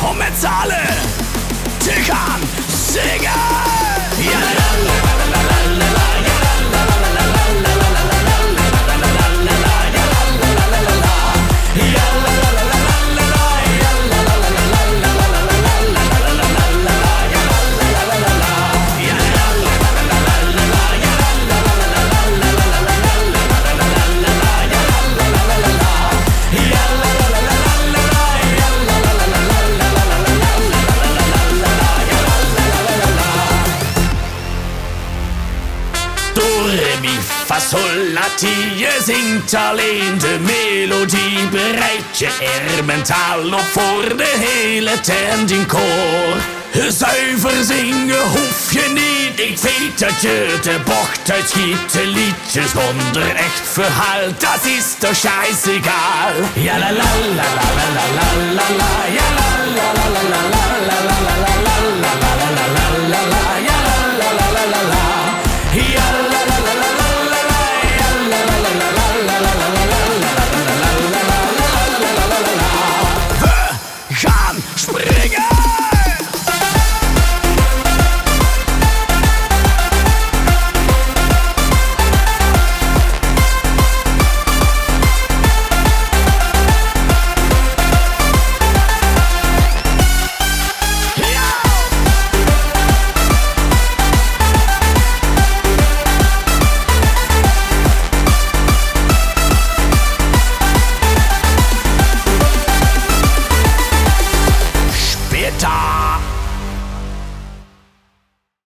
Homerzale! Fasolati, je zingt alleen de melodie. bereit je er mentaal op voor de hele Tand in koor. Zuiver zingen hoef je niet, ik weet dat je de bocht uitschiet. De liedjes zonder echt verhaal, dat is toch scheißegal. Ja la la la la la la.